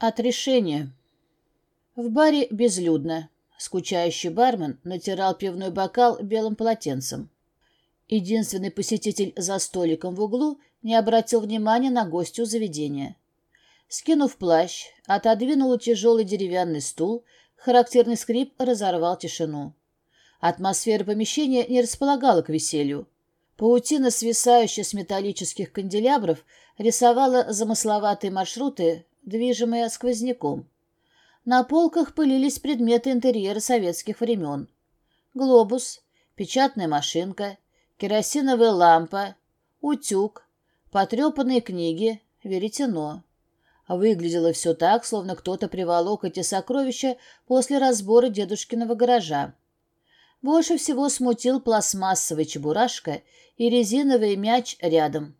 От решения. В баре безлюдно. Скучающий бармен натирал пивной бокал белым полотенцем. Единственный посетитель за столиком в углу не обратил внимания на гостю заведения. Скинув плащ, отодвинул тяжелый деревянный стул, характерный скрип разорвал тишину. Атмосфера помещения не располагала к веселью. Паутина, свисающая с металлических канделябров, рисовала замысловатые маршруты движимые сквозняком. На полках пылились предметы интерьера советских времен. Глобус, печатная машинка, керосиновая лампа, утюг, потрепанные книги, веретено. Выглядело все так, словно кто-то приволок эти сокровища после разбора дедушкиного гаража. Больше всего смутил пластмассовый чебурашка и резиновый мяч рядом.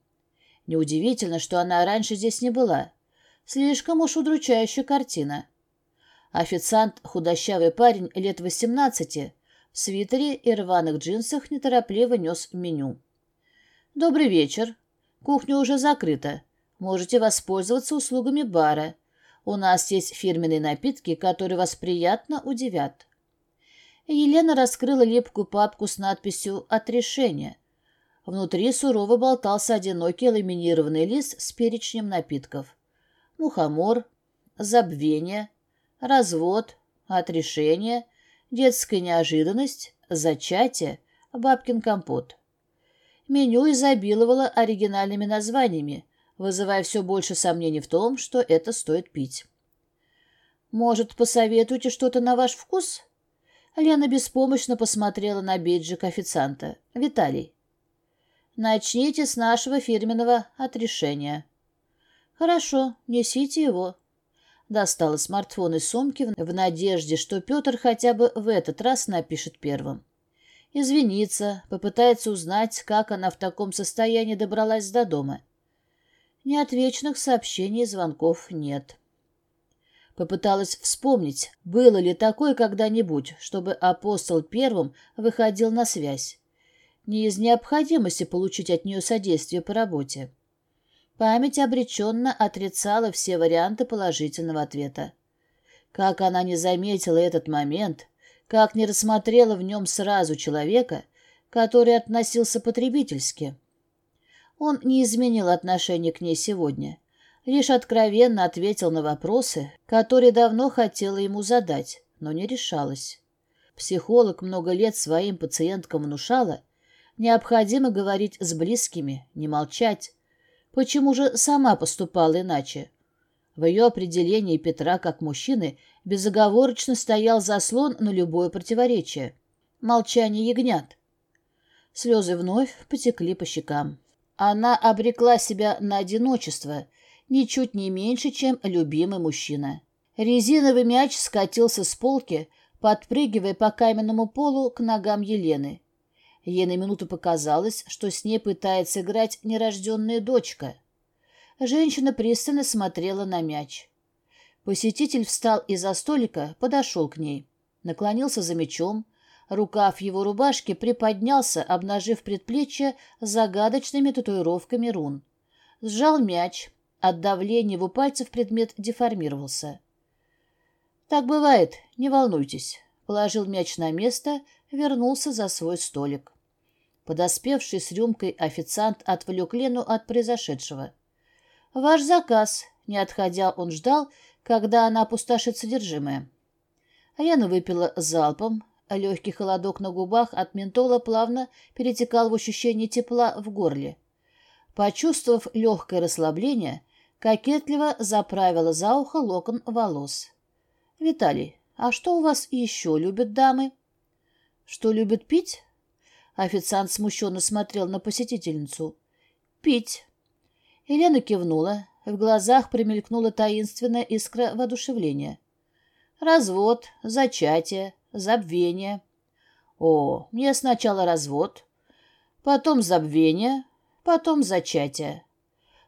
Неудивительно, что она раньше здесь не была. Слишком уж удручающая картина. Официант, худощавый парень лет восемнадцати, в свитере и рваных джинсах неторопливо нес меню. «Добрый вечер. Кухня уже закрыта. Можете воспользоваться услугами бара. У нас есть фирменные напитки, которые вас приятно удивят». Елена раскрыла липкую папку с надписью «Отрешение». Внутри сурово болтался одинокий ламинированный лист с перечнем напитков мухомор, забвение, развод, отрешение, детская неожиданность, зачатие, бабкин компот. Меню изобиловало оригинальными названиями, вызывая все больше сомнений в том, что это стоит пить. «Может, посоветуете что-то на ваш вкус?» Лена беспомощно посмотрела на бейджик официанта. «Виталий». «Начните с нашего фирменного отрешения». «Хорошо, несите его». Достала смартфон из сумки в надежде, что Петр хотя бы в этот раз напишет первым. Извиниться, попытается узнать, как она в таком состоянии добралась до дома. Неотвеченных сообщений и звонков нет. Попыталась вспомнить, было ли такое когда-нибудь, чтобы апостол первым выходил на связь. Не из необходимости получить от нее содействие по работе. Память обреченно отрицала все варианты положительного ответа. Как она не заметила этот момент, как не рассмотрела в нем сразу человека, который относился потребительски. Он не изменил отношение к ней сегодня, лишь откровенно ответил на вопросы, которые давно хотела ему задать, но не решалась. Психолог много лет своим пациенткам внушала, необходимо говорить с близкими, не молчать, Почему же сама поступала иначе? В ее определении Петра как мужчины безоговорочно стоял заслон на любое противоречие. Молчание ягнят. Слезы вновь потекли по щекам. Она обрекла себя на одиночество, ничуть не меньше, чем любимый мужчина. Резиновый мяч скатился с полки, подпрыгивая по каменному полу к ногам Елены. Ей на минуту показалось, что с ней пытается играть нерожденная дочка. Женщина пристально смотрела на мяч. Посетитель встал из-за столика, подошел к ней. Наклонился за мячом. Рукав его рубашки приподнялся, обнажив предплечье загадочными татуировками рун. Сжал мяч. От давления его пальцев предмет деформировался. «Так бывает, не волнуйтесь». Положил мяч на место, вернулся за свой столик. Подоспевший с рюмкой официант отвлек Лену от произошедшего. «Ваш заказ», — не отходя, он ждал, когда она опустошит содержимое. Лена выпила залпом, легкий холодок на губах от ментола плавно перетекал в ощущение тепла в горле. Почувствовав легкое расслабление, кокетливо заправила за ухо локон волос. «Виталий, а что у вас еще любят дамы?» «Что любят пить?» Официант смущенно смотрел на посетительницу. «Пить». Елена кивнула. В глазах примелькнула таинственная искра воодушевления. «Развод, зачатие, забвение». «О, мне сначала развод, потом забвение, потом зачатие.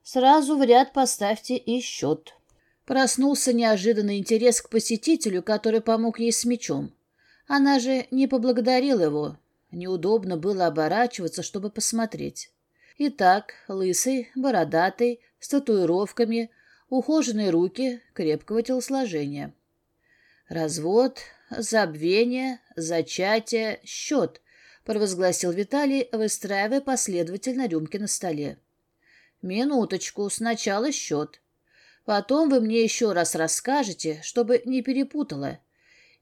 Сразу в ряд поставьте и счет». Проснулся неожиданный интерес к посетителю, который помог ей с мечом. Она же не поблагодарила его, Неудобно было оборачиваться, чтобы посмотреть. Итак, лысый, бородатый, с татуировками, ухоженные руки, крепкого телосложения. Развод, забвение, зачатие, счет, провозгласил Виталий, выстраивая последовательно рюмки на столе. Минуточку, сначала счет. Потом вы мне еще раз расскажете, чтобы не перепутала.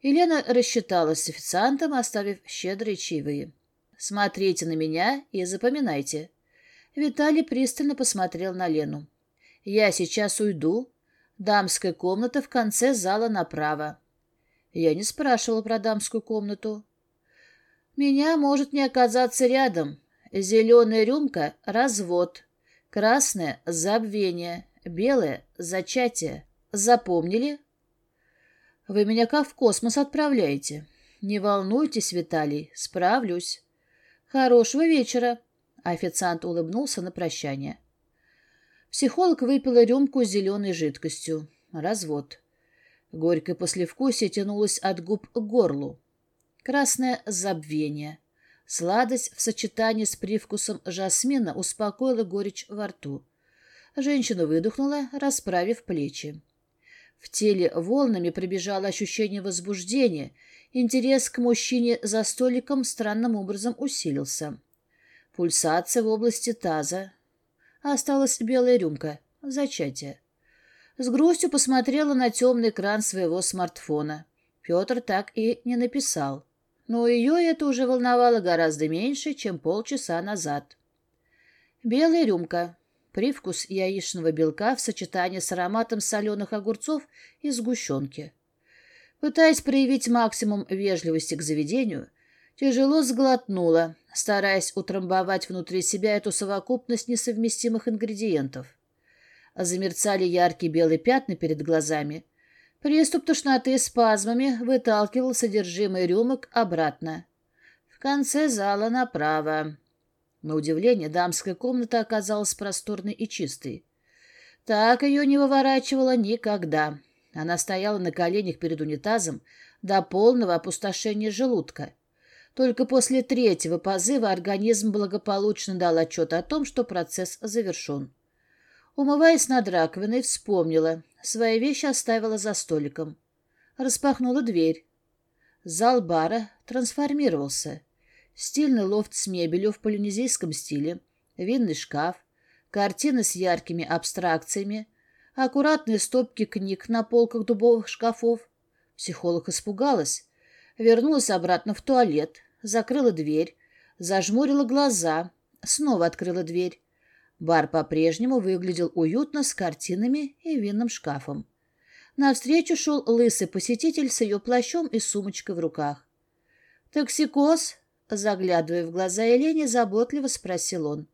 Елена рассчиталась с официантом, оставив щедрые чаевые. Смотрите на меня и запоминайте. Виталий пристально посмотрел на Лену. Я сейчас уйду. Дамская комната в конце зала направо. Я не спрашивала про дамскую комнату. Меня может не оказаться рядом. Зеленая рюмка — развод. Красная — забвение. Белое — зачатие. Запомнили? Вы меня как в космос отправляете. Не волнуйтесь, Виталий, справлюсь. Хорошего вечера. Официант улыбнулся на прощание. Психолог выпила рюмку с зеленой жидкостью. Развод. Горькое послевкусие тянулось от губ к горлу. Красное забвение. Сладость в сочетании с привкусом жасмина успокоила горечь во рту. Женщина выдохнула, расправив плечи. В теле волнами пробежало ощущение возбуждения, интерес к мужчине за столиком странным образом усилился. Пульсация в области таза. Осталась белая рюмка. Зачатие. С грустью посмотрела на темный экран своего смартфона. Петр так и не написал. Но ее это уже волновало гораздо меньше, чем полчаса назад. Белая рюмка. Привкус яичного белка в сочетании с ароматом соленых огурцов и сгущенки. Пытаясь проявить максимум вежливости к заведению, тяжело сглотнула, стараясь утрамбовать внутри себя эту совокупность несовместимых ингредиентов. Замерцали яркие белые пятна перед глазами. Приступ тошноты спазмами выталкивал содержимое рюмок обратно. В конце зала направо. На удивление, дамская комната оказалась просторной и чистой. Так ее не выворачивала никогда. Она стояла на коленях перед унитазом до полного опустошения желудка. Только после третьего позыва организм благополучно дал отчет о том, что процесс завершен. Умываясь над раковиной, вспомнила. Свои вещи оставила за столиком. Распахнула дверь. Зал бара трансформировался. Стильный лофт с мебелью в полинезийском стиле, винный шкаф, картины с яркими абстракциями, аккуратные стопки книг на полках дубовых шкафов. Психолог испугалась. Вернулась обратно в туалет, закрыла дверь, зажмурила глаза, снова открыла дверь. Бар по-прежнему выглядел уютно с картинами и винным шкафом. Навстречу шел лысый посетитель с ее плащом и сумочкой в руках. «Токсикоз?» Заглядывая в глаза Елене, заботливо спросил он.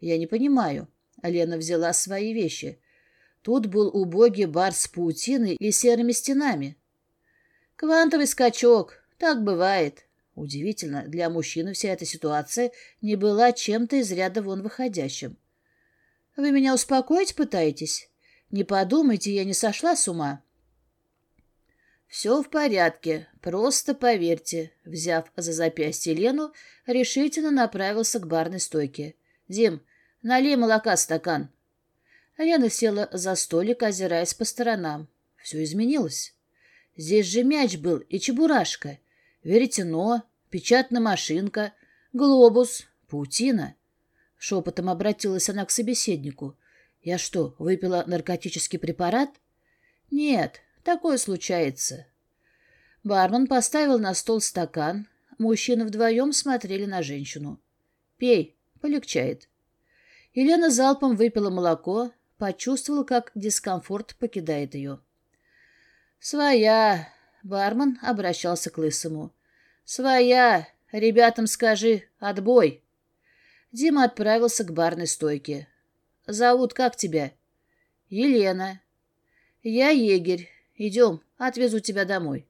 «Я не понимаю». Лена взяла свои вещи. Тут был убогий бар с паутиной и серыми стенами. «Квантовый скачок. Так бывает». Удивительно, для мужчины вся эта ситуация не была чем-то из ряда вон выходящим. «Вы меня успокоить пытаетесь? Не подумайте, я не сошла с ума». «Все в порядке, просто поверьте», — взяв за запястье Лену, решительно направился к барной стойке. «Дим, налей молока стакан». Лена села за столик, озираясь по сторонам. Все изменилось. Здесь же мяч был и чебурашка, веретено, печатная машинка, глобус, паутина. Шепотом обратилась она к собеседнику. «Я что, выпила наркотический препарат?» «Нет, Такое случается. Бармен поставил на стол стакан. Мужчины вдвоем смотрели на женщину. «Пей, полегчает». Елена залпом выпила молоко, почувствовала, как дискомфорт покидает ее. «Своя!» — бармен обращался к Лысому. «Своя! Ребятам скажи, отбой!» Дима отправился к барной стойке. «Зовут как тебя?» «Елена». «Я егерь. Идем, отвезу тебя домой.